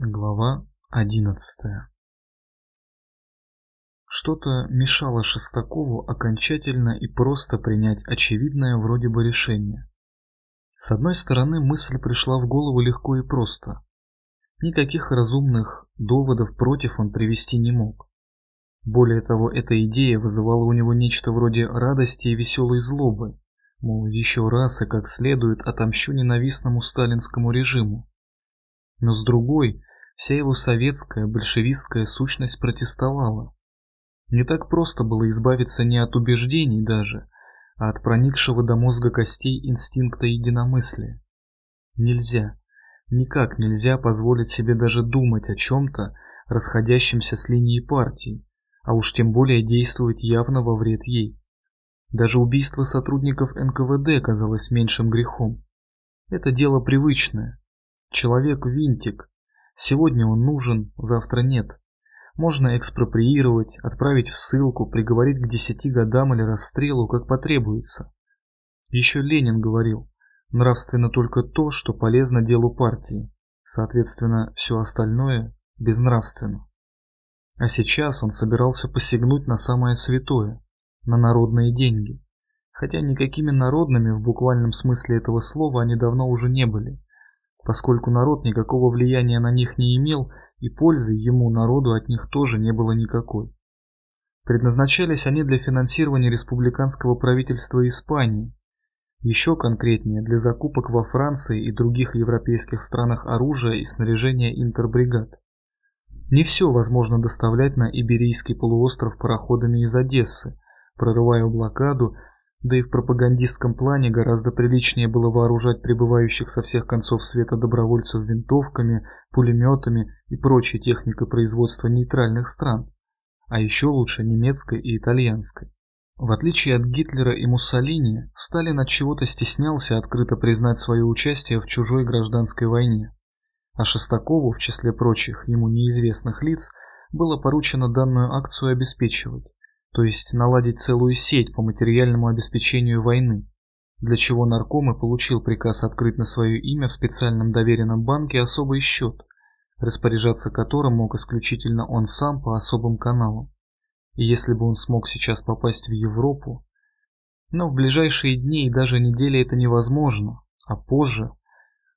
Глава одиннадцатая Что-то мешало Шестакову окончательно и просто принять очевидное вроде бы решение. С одной стороны, мысль пришла в голову легко и просто. Никаких разумных доводов против он привести не мог. Более того, эта идея вызывала у него нечто вроде радости и веселой злобы, мол, еще раз и как следует отомщу ненавистному сталинскому режиму. Но с другой, Вся его советская, большевистская сущность протестовала. Не так просто было избавиться не от убеждений даже, а от проникшего до мозга костей инстинкта единомыслия. Нельзя, никак нельзя позволить себе даже думать о чем-то, расходящемся с линией партии, а уж тем более действовать явно во вред ей. Даже убийство сотрудников НКВД казалось меньшим грехом. Это дело привычное. Человек – винтик, Сегодня он нужен, завтра нет. Можно экспроприировать, отправить в ссылку, приговорить к десяти годам или расстрелу, как потребуется. Еще Ленин говорил, нравственно только то, что полезно делу партии, соответственно, все остальное безнравственно. А сейчас он собирался посягнуть на самое святое, на народные деньги. Хотя никакими народными в буквальном смысле этого слова они давно уже не были поскольку народ никакого влияния на них не имел, и пользы ему, народу, от них тоже не было никакой. Предназначались они для финансирования республиканского правительства Испании, еще конкретнее для закупок во Франции и других европейских странах оружия и снаряжения интербригад. Не все возможно доставлять на Иберийский полуостров пароходами из Одессы, прорывая блокаду да и в пропагандистском плане гораздо приличнее было вооружать прибывающих со всех концов света добровольцев винтовками, пулеметами и прочей техникой производства нейтральных стран, а еще лучше немецкой и итальянской. В отличие от Гитлера и Муссолини, Сталин от чего-то стеснялся открыто признать свое участие в чужой гражданской войне. А Шестакову, в числе прочих ему неизвестных лиц, было поручено данную акцию обеспечивать то есть наладить целую сеть по материальному обеспечению войны, для чего нарком и получил приказ открыть на свое имя в специальном доверенном банке особый счет, распоряжаться которым мог исключительно он сам по особым каналам. И если бы он смог сейчас попасть в Европу, но в ближайшие дни и даже недели это невозможно, а позже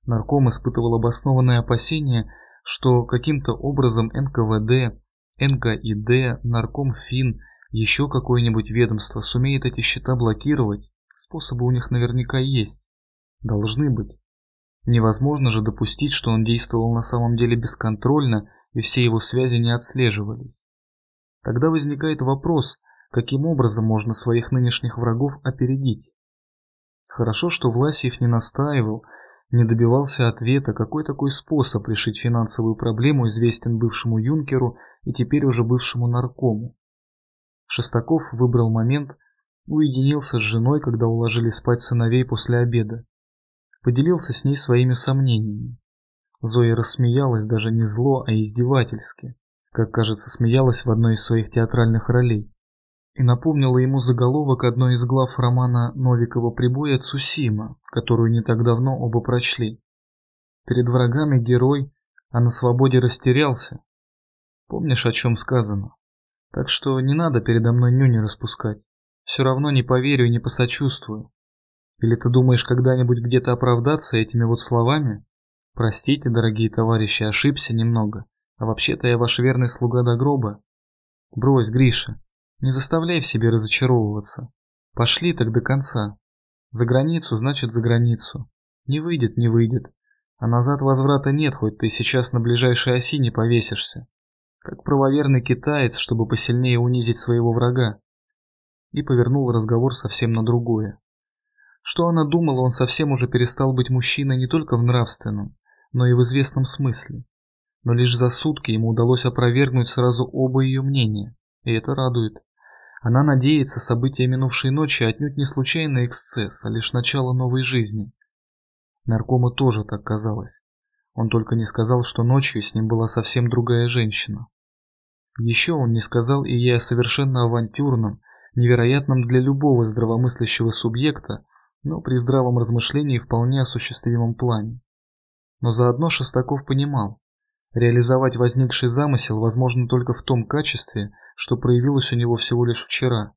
нарком испытывал обоснованное опасение, что каким-то образом НКВД, НКИД, нарком ФИН – еще какое-нибудь ведомство сумеет эти счета блокировать, способы у них наверняка есть. Должны быть. Невозможно же допустить, что он действовал на самом деле бесконтрольно и все его связи не отслеживались. Тогда возникает вопрос, каким образом можно своих нынешних врагов опередить. Хорошо, что Власиев не настаивал, не добивался ответа, какой такой способ решить финансовую проблему известен бывшему юнкеру и теперь уже бывшему наркому. Шестаков выбрал момент, уединился с женой, когда уложили спать сыновей после обеда. Поделился с ней своими сомнениями. Зоя рассмеялась даже не зло, а издевательски, как, кажется, смеялась в одной из своих театральных ролей. И напомнила ему заголовок одной из глав романа Новикова «Прибой от Сусима», которую не так давно оба прочли. Перед врагами герой, а на свободе растерялся. Помнишь, о чем сказано? Так что не надо передо мной нюни распускать. Все равно не поверю и не посочувствую. Или ты думаешь когда-нибудь где-то оправдаться этими вот словами? Простите, дорогие товарищи, ошибся немного. А вообще-то я ваш верный слуга до гроба. Брось, Гриша, не заставляй в себе разочаровываться. Пошли так до конца. За границу, значит за границу. Не выйдет, не выйдет. А назад возврата нет, хоть ты сейчас на ближайшей оси не повесишься как правоверный китаец, чтобы посильнее унизить своего врага. И повернул разговор совсем на другое. Что она думала, он совсем уже перестал быть мужчиной не только в нравственном, но и в известном смысле. Но лишь за сутки ему удалось опровергнуть сразу оба ее мнения, и это радует. Она надеется, события минувшей ночи отнюдь не случайный эксцесс, а лишь начало новой жизни. Наркому тоже так казалось. Он только не сказал, что ночью с ним была совсем другая женщина. Еще он не сказал и ей о совершенно авантюрном, невероятном для любого здравомыслящего субъекта, но при здравом размышлении вполне осуществимом плане. Но заодно Шестаков понимал, Реализовать возникший замысел возможно только в том качестве, что проявилось у него всего лишь вчера.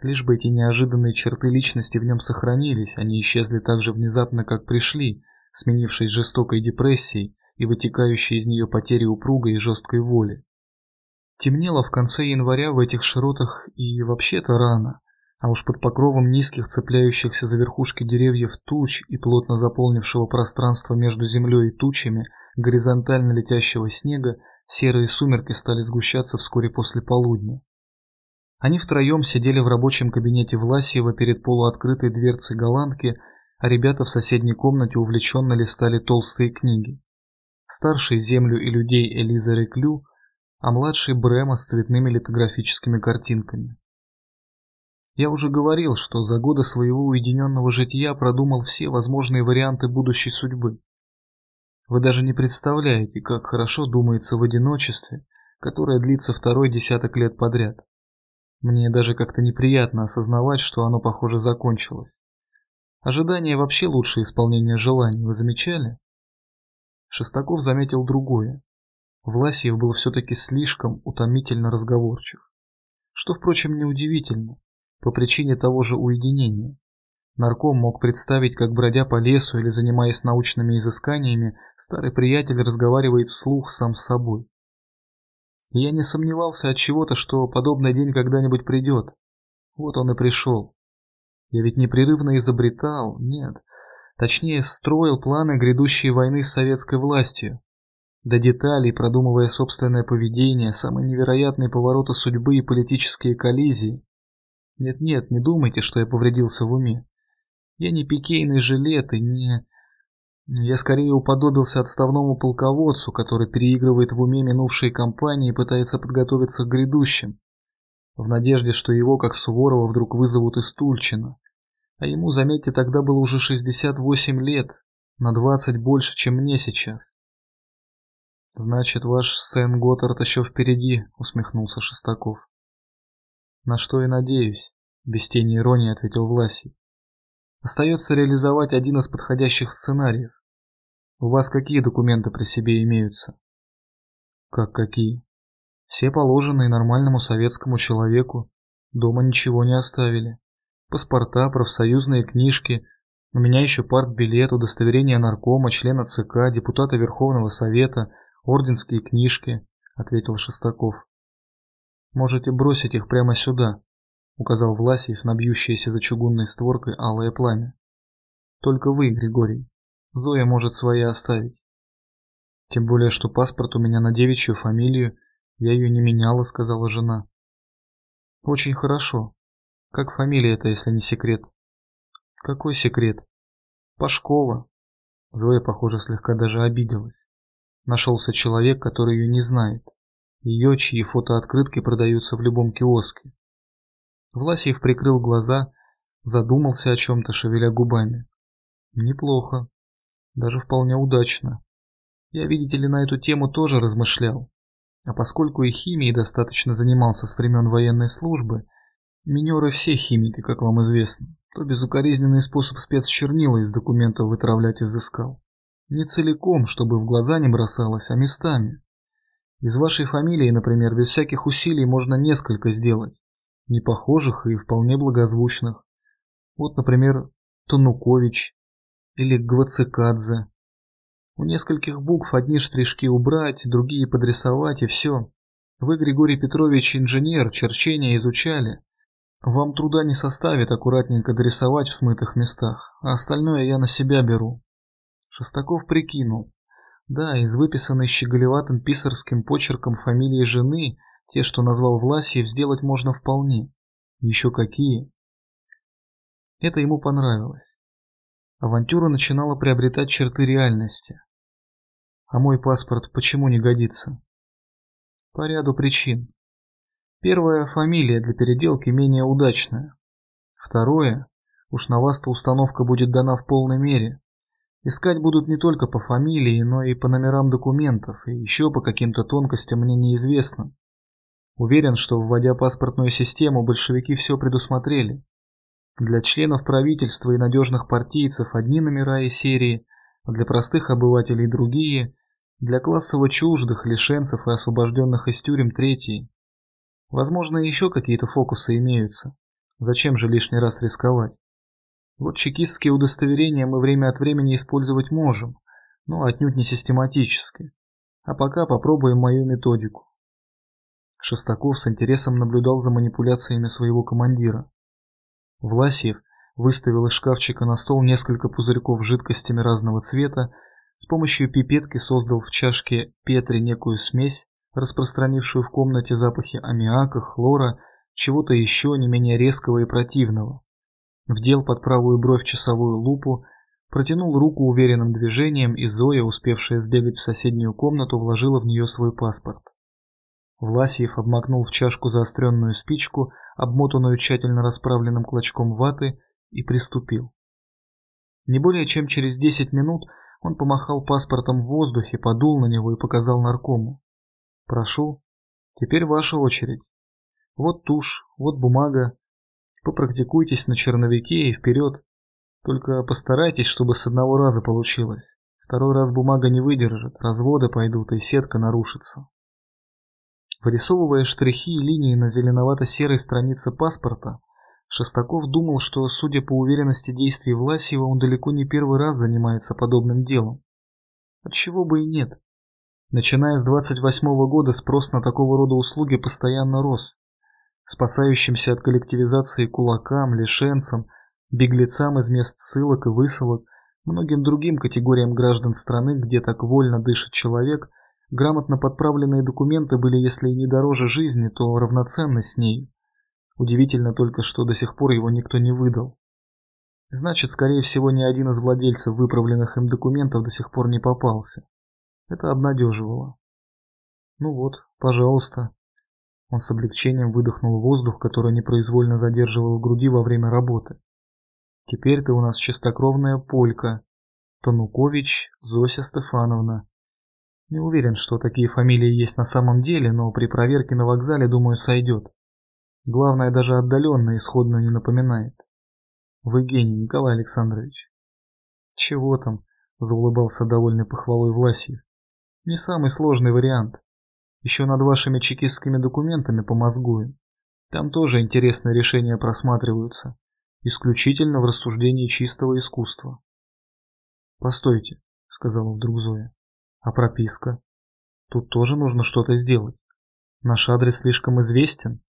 Лишь бы эти неожиданные черты личности в нем сохранились, они исчезли так же внезапно, как пришли, сменившись жестокой депрессией и вытекающей из нее потерей упругой и жесткой воли. Темнело в конце января в этих широтах и вообще-то рано, а уж под покровом низких цепляющихся за верхушки деревьев туч и плотно заполнившего пространство между землей и тучами горизонтально летящего снега серые сумерки стали сгущаться вскоре после полудня. Они втроем сидели в рабочем кабинете Власьева перед полуоткрытой дверцей голландки, а ребята в соседней комнате увлеченно листали толстые книги. Старший землю и людей Элиза Реклю, а младший Брема с цветными литографическими картинками. Я уже говорил, что за годы своего уединенного жития продумал все возможные варианты будущей судьбы. Вы даже не представляете, как хорошо думается в одиночестве, которое длится второй десяток лет подряд. Мне даже как-то неприятно осознавать, что оно, похоже, закончилось. Ожидание вообще лучшее исполнение желаний, вы замечали? Шестаков заметил другое. Власьев был все-таки слишком утомительно разговорчив. Что, впрочем, неудивительно, по причине того же уединения. Нарком мог представить, как бродя по лесу или занимаясь научными изысканиями, старый приятель разговаривает вслух сам с собой я не сомневался от чего-то, что подобный день когда-нибудь придет. Вот он и пришел. Я ведь непрерывно изобретал, нет, точнее строил планы грядущей войны с советской властью. До деталей, продумывая собственное поведение, самые невероятные повороты судьбы и политические коллизии. Нет-нет, не думайте, что я повредился в уме. Я не пикейный жилет и не... Я скорее уподобился отставному полководцу, который переигрывает в уме минувшие кампании и пытается подготовиться к грядущим, в надежде, что его, как Суворова, вдруг вызовут из Тульчина. А ему, заметьте, тогда было уже 68 лет, на 20 больше, чем мне сейчас. «Значит, ваш Сен Готтард еще впереди», — усмехнулся Шестаков. «На что и надеюсь», — без тени иронии ответил Власий. «Остается реализовать один из подходящих сценариев. У вас какие документы при себе имеются? Как какие? Все положенные нормальному советскому человеку. Дома ничего не оставили. Паспорта, профсоюзные книжки. У меня еще партбилет, удостоверение наркома, члена ЦК, депутата Верховного Совета, орденские книжки, ответил Шестаков. Можете бросить их прямо сюда, указал Власьев на бьющееся за чугунной створкой алое пламя. Только вы, Григорий. Зоя может свои оставить. Тем более, что паспорт у меня на девичью фамилию, я ее не меняла, сказала жена. Очень хорошо. Как фамилия это, если не секрет? Какой секрет? Пашкова. Зоя, похоже, слегка даже обиделась. Нашелся человек, который ее не знает. Ее, чьи фотооткрытки продаются в любом киоске. Власьев прикрыл глаза, задумался о чем-то, шевеля губами. Неплохо. Даже вполне удачно. Я, видите ли, на эту тему тоже размышлял. А поскольку и химией достаточно занимался с времен военной службы, минеры все химики, как вам известно, то безукоризненный способ спецчернила из документов вытравлять изыскал. Не целиком, чтобы в глаза не бросалось, а местами. Из вашей фамилии, например, без всяких усилий можно несколько сделать. Непохожих и вполне благозвучных. Вот, например, Танукович, или Гвацикадзе. У нескольких букв одни штришки убрать, другие подрисовать и все. Вы, Григорий Петрович, инженер, черчения изучали. Вам труда не составит аккуратненько дорисовать в смытых местах, а остальное я на себя беру. Шестаков прикинул. Да, из выписанной щеголеватым писарским почерком фамилии жены, те, что назвал Власьев, сделать можно вполне. Еще какие. Это ему понравилось. Авантюра начинала приобретать черты реальности. А мой паспорт почему не годится? По ряду причин. Первая фамилия для переделки менее удачная. Второе, уж на вас-то установка будет дана в полной мере. Искать будут не только по фамилии, но и по номерам документов, и еще по каким-то тонкостям мне неизвестно. Уверен, что вводя паспортную систему, большевики все предусмотрели. Для членов правительства и надежных партийцев одни номера и серии, а для простых обывателей другие, Для классово чуждых, лишенцев и освобожденных из тюрем третий. Возможно, еще какие-то фокусы имеются. Зачем же лишний раз рисковать? Вот чекистские удостоверения мы время от времени использовать можем, но отнюдь не систематически. А пока попробуем мою методику. Шестаков с интересом наблюдал за манипуляциями своего командира. Власьев выставил из шкафчика на стол несколько пузырьков с жидкостями разного цвета, с помощью пипетки создал в чашке Петри некую смесь, распространившую в комнате запахи аммиака, хлора, чего-то еще не менее резкого и противного. Вдел под правую бровь часовую лупу, протянул руку уверенным движением, и Зоя, успевшая сбегать в соседнюю комнату, вложила в нее свой паспорт. Власьев обмакнул в чашку заостренную спичку, обмотанную тщательно расправленным клочком ваты, и приступил. Не более чем через десять минут он помахал паспортом в воздухе, подул на него и показал наркому. «Прошу, теперь ваша очередь. Вот тушь, вот бумага. Попрактикуйтесь на черновике и вперед. Только постарайтесь, чтобы с одного раза получилось. Второй раз бумага не выдержит, разводы пойдут и сетка нарушится». Вырисовывая штрихи и линии на зеленовато-серой странице паспорта, Шестаков думал, что, судя по уверенности действий Власьева, он далеко не первый раз занимается подобным делом. Отчего бы и нет. Начиная с 28 -го года спрос на такого рода услуги постоянно рос. Спасающимся от коллективизации кулакам, лишенцам, беглецам из мест ссылок и высылок, многим другим категориям граждан страны, где так вольно дышит человек, грамотно подправленные документы были, если и не дороже жизни, то равноценны с ней. Удивительно только, что до сих пор его никто не выдал. Значит, скорее всего, ни один из владельцев выправленных им документов до сих пор не попался. Это обнадеживало. Ну вот, пожалуйста. Он с облегчением выдохнул воздух, который непроизвольно задерживал в груди во время работы. Теперь ты у нас чистокровная полька. Танукович Зося Стефановна. Не уверен, что такие фамилии есть на самом деле, но при проверке на вокзале, думаю, сойдет. Главное, даже отдаленно исходную не напоминает. Вы гений, Николай Александрович. Чего там, заулыбался довольный похвалой Власьев. Не самый сложный вариант. Еще над вашими чекистскими документами помозгуем. Там тоже интересные решения просматриваются. Исключительно в рассуждении чистого искусства. Постойте, сказала вдруг Зоя. А прописка? Тут тоже нужно что-то сделать. Наш адрес слишком известен.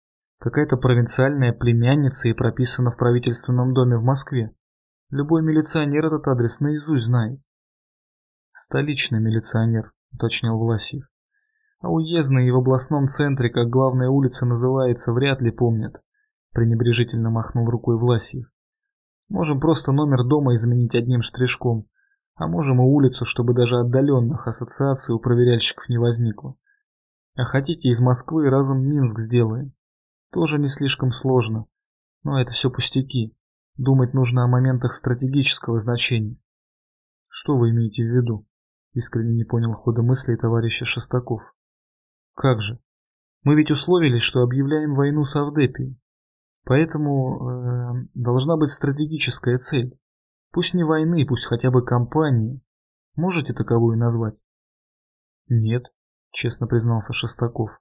Какая-то провинциальная племянница и прописана в правительственном доме в Москве. Любой милиционер этот адрес наизусть знает. Столичный милиционер, уточнил Власьев. А уездный и в областном центре, как главная улица называется, вряд ли помнят. Пренебрежительно махнул рукой Власьев. Можем просто номер дома изменить одним штришком, а можем и улицу, чтобы даже отдаленных ассоциаций у проверяльщиков не возникло. А хотите из Москвы разом Минск сделаем. Тоже не слишком сложно. Но это все пустяки. Думать нужно о моментах стратегического значения. Что вы имеете в виду? Искренне не понял хода мыслей товарища Шестаков. Как же? Мы ведь условились, что объявляем войну с Авдепией. Поэтому э, должна быть стратегическая цель. Пусть не войны, пусть хотя бы кампании. Можете таковую назвать? Нет, честно признался Шестаков.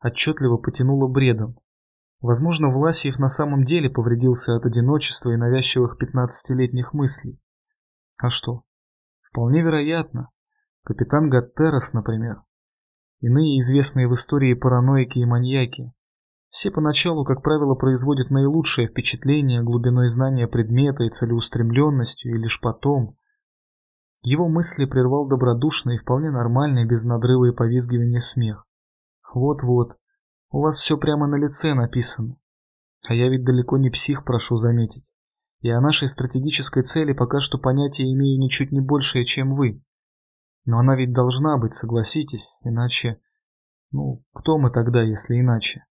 Отчетливо потянуло бредом. Возможно, Власьев на самом деле повредился от одиночества и навязчивых пятнадцатилетних мыслей. А что? Вполне вероятно. Капитан Гаттерос, например. Иные известные в истории параноики и маньяки. Все поначалу, как правило, производят наилучшее впечатление глубиной знания предмета и целеустремленностью, и лишь потом... Его мысли прервал добродушный и вполне нормальный, без надрыва и повизгивания смех. Вот-вот, у вас все прямо на лице написано. А я ведь далеко не псих, прошу заметить. И о нашей стратегической цели пока что понятия имею ничуть не большее, чем вы. Но она ведь должна быть, согласитесь, иначе... Ну, кто мы тогда, если иначе?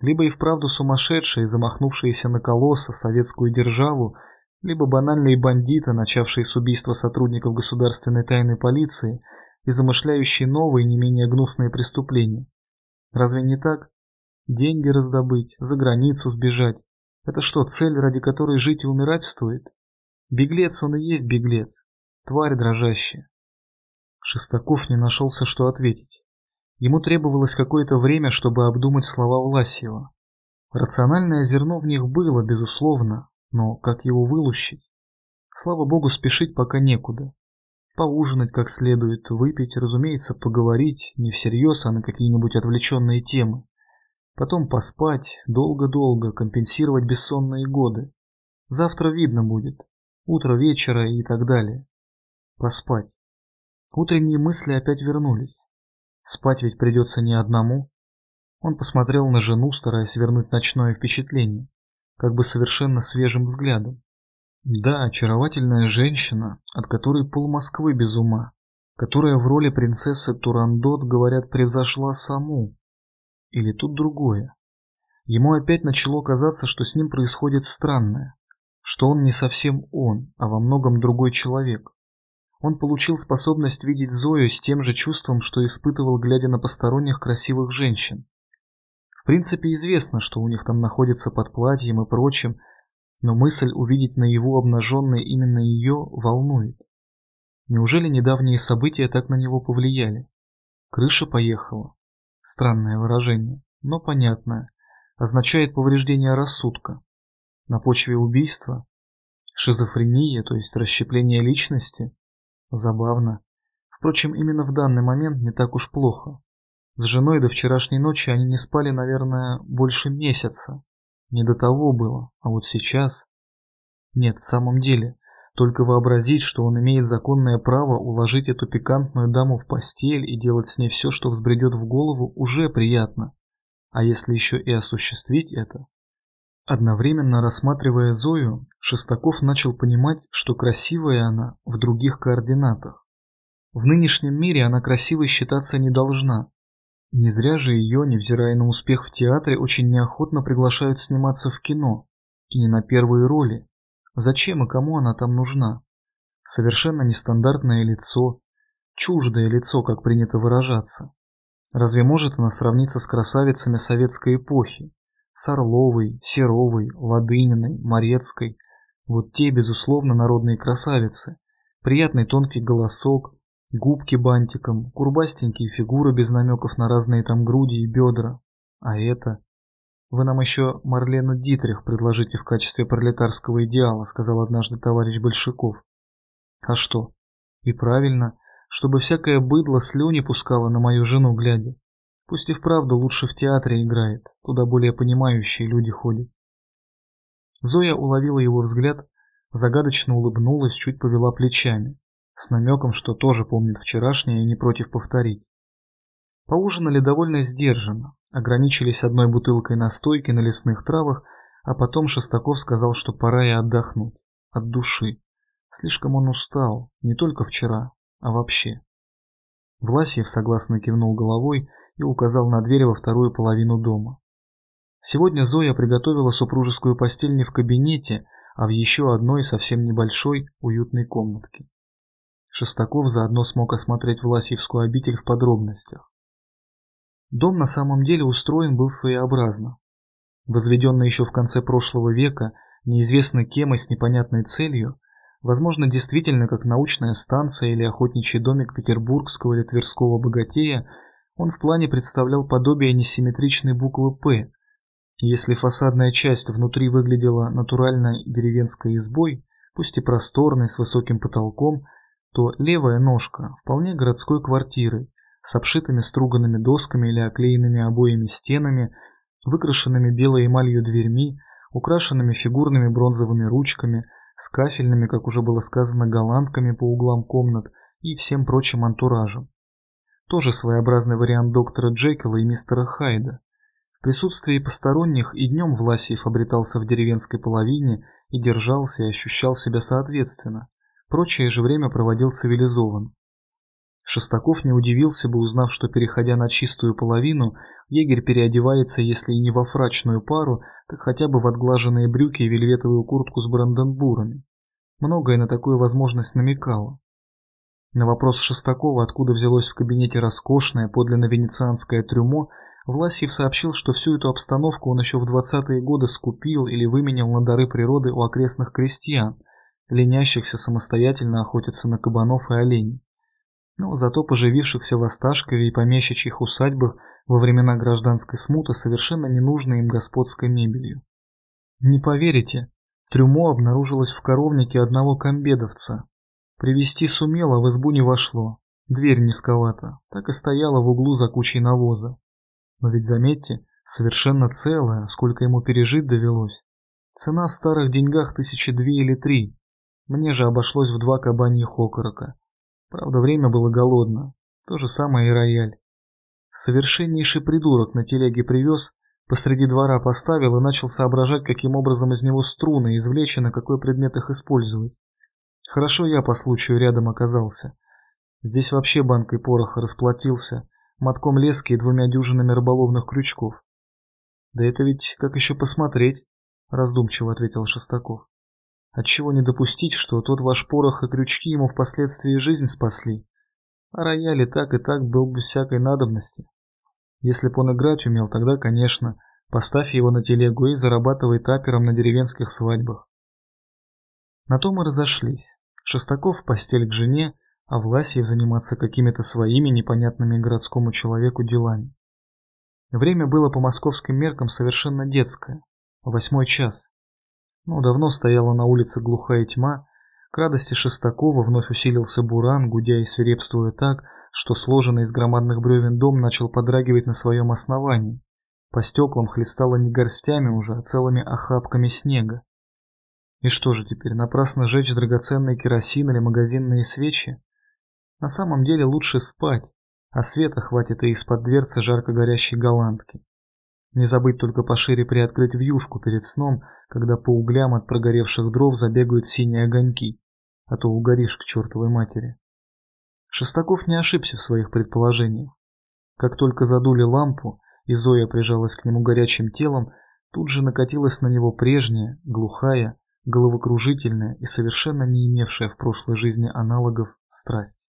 Либо и вправду сумасшедшие, замахнувшиеся на колосса, советскую державу, либо банальные бандиты, начавшие с убийства сотрудников государственной тайной полиции и замышляющие новые, не менее гнусные преступления. Разве не так? Деньги раздобыть, за границу сбежать. Это что, цель, ради которой жить и умирать стоит? Беглец он и есть беглец. Тварь дрожащая. Шестаков не нашелся, что ответить. Ему требовалось какое-то время, чтобы обдумать слова Власьева. Рациональное зерно в них было, безусловно, но как его вылущить? Слава богу, спешить пока некуда. Поужинать как следует, выпить, разумеется, поговорить, не всерьез, а на какие-нибудь отвлеченные темы. Потом поспать, долго-долго, компенсировать бессонные годы. Завтра видно будет. Утро вечера и так далее. Поспать. Утренние мысли опять вернулись. Спать ведь придется не одному. Он посмотрел на жену, стараясь вернуть ночное впечатление, как бы совершенно свежим взглядом. Да, очаровательная женщина, от которой пол Москвы без ума, которая в роли принцессы Турандот, говорят, превзошла саму. Или тут другое. Ему опять начало казаться, что с ним происходит странное, что он не совсем он, а во многом другой человек. Он получил способность видеть Зою с тем же чувством, что испытывал, глядя на посторонних красивых женщин. В принципе, известно, что у них там находится под платьем и прочим, но мысль увидеть на его обнаженной именно ее волнует. Неужели недавние события так на него повлияли? Крыша поехала. Странное выражение, но понятное. Означает повреждение рассудка. На почве убийства? Шизофрения, то есть расщепление личности? Забавно. Впрочем, именно в данный момент не так уж плохо. С женой до вчерашней ночи они не спали, наверное, больше месяца. Не до того было, а вот сейчас... Нет, в самом деле, только вообразить, что он имеет законное право уложить эту пикантную даму в постель и делать с ней все, что взбредет в голову, уже приятно. А если еще и осуществить это? Одновременно рассматривая Зою, Шестаков начал понимать, что красивая она в других координатах. В нынешнем мире она красивой считаться не должна, не зря же ее, невзирая на успех в театре, очень неохотно приглашают сниматься в кино. И не на первые роли. Зачем и кому она там нужна? Совершенно нестандартное лицо, чуждое лицо, как принято выражаться. Разве может она сравниться с красавицами советской эпохи? С Орловой, Серовой, Ладыниной, Морецкой. Вот те, безусловно, народные красавицы. Приятный тонкий голосок, Губки бантиком, курбастенькие фигуры без намеков на разные там груди и бедра. А это... Вы нам еще Марлену Дитрих предложите в качестве пролетарского идеала, сказал однажды товарищ Большаков. А что? И правильно, чтобы всякое быдло слюни пускало на мою жену глядя. Пусть и вправду лучше в театре играет, туда более понимающие люди ходят. Зоя уловила его взгляд, загадочно улыбнулась, чуть повела плечами с намеком, что тоже помнит вчерашнее и не против повторить. Поужинали довольно сдержанно, ограничились одной бутылкой настойки на лесных травах, а потом Шестаков сказал, что пора и отдохнуть, от души. Слишком он устал, не только вчера, а вообще. Власьев согласно кивнул головой и указал на дверь во вторую половину дома. Сегодня Зоя приготовила супружескую постель не в кабинете, а в еще одной совсем небольшой уютной комнатке. Шестаков заодно смог осмотреть Власьевскую обитель в подробностях. Дом на самом деле устроен был своеобразно. Возведенный еще в конце прошлого века, неизвестно кем и с непонятной целью, возможно действительно как научная станция или охотничий домик петербургского или тверского богатея, он в плане представлял подобие несимметричной буквы «П». Если фасадная часть внутри выглядела натуральной деревенской избой, пусть и просторной, с высоким потолком, то левая ножка вполне городской квартиры с обшитыми струганными досками или оклеенными обоями стенами, выкрашенными белой эмалью дверьми, украшенными фигурными бронзовыми ручками, с кафельными, как уже было сказано, голландками по углам комнат и всем прочим антуражем. Тоже своеобразный вариант доктора Джекила и мистера Хайда. В присутствии посторонних и днем Власиев обретался в деревенской половине и держался и ощущал себя соответственно. Прочее же время проводил цивилизован. Шестаков не удивился бы, узнав, что, переходя на чистую половину, егерь переодевается, если и не во фрачную пару, так хотя бы в отглаженные брюки и вельветовую куртку с бранденбурами. Многое на такую возможность намекало. На вопрос Шестакова, откуда взялось в кабинете роскошное, подлинно венецианское трюмо, Власьев сообщил, что всю эту обстановку он еще в 20-е годы скупил или выменял на дары природы у окрестных крестьян – ленящихся самостоятельно охотиться на кабанов и оленей. но зато поживившихся в Осташкове и помещичьих усадьбах во времена гражданской смуты совершенно ненужной им господской мебелью. Не поверите, трюмо обнаружилось в коровнике одного комбедовца. Привести сумело, в избу не вошло. Дверь низковата, так и стояла в углу за кучей навоза. Но ведь заметьте, совершенно целая, сколько ему пережить довелось. Цена в старых деньгах тысячи две или три. Мне же обошлось в два кабаньих окорока. Правда, время было голодно. То же самое и рояль. Совершеннейший придурок на телеге привез, посреди двора поставил и начал соображать, каким образом из него струны извлечь и на какой предмет их использовать. Хорошо я по случаю рядом оказался. Здесь вообще банкой пороха расплатился, мотком лески и двумя дюжинами рыболовных крючков. Да это ведь как еще посмотреть, раздумчиво ответил Шестаков. Отчего не допустить, что тот ваш порох и крючки ему впоследствии жизнь спасли? А рояль и так и так был без всякой надобности. Если б он играть умел, тогда, конечно, поставь его на телегу и зарабатывай тапером на деревенских свадьбах. На то мы разошлись. Шестаков в постель к жене, а Власьев заниматься какими-то своими непонятными городскому человеку делами. Время было по московским меркам совершенно детское. Восьмой час. Ну, давно стояла на улице глухая тьма, к радости Шестакова вновь усилился буран, гудя и свирепствуя так, что сложенный из громадных бревен дом начал подрагивать на своем основании. По стеклам хлестало не горстями уже, а целыми охапками снега. И что же теперь, напрасно жечь драгоценный керосин или магазинные свечи? На самом деле лучше спать, а света хватит и из-под дверцы жарко горящей голландки. Не забыть только пошире приоткрыть вьюшку перед сном, когда по углям от прогоревших дров забегают синие огоньки, а то угоришь к чертовой матери. Шестаков не ошибся в своих предположениях. Как только задули лампу, и Зоя прижалась к нему горячим телом, тут же накатилась на него прежняя, глухая, головокружительная и совершенно не имевшая в прошлой жизни аналогов страсть.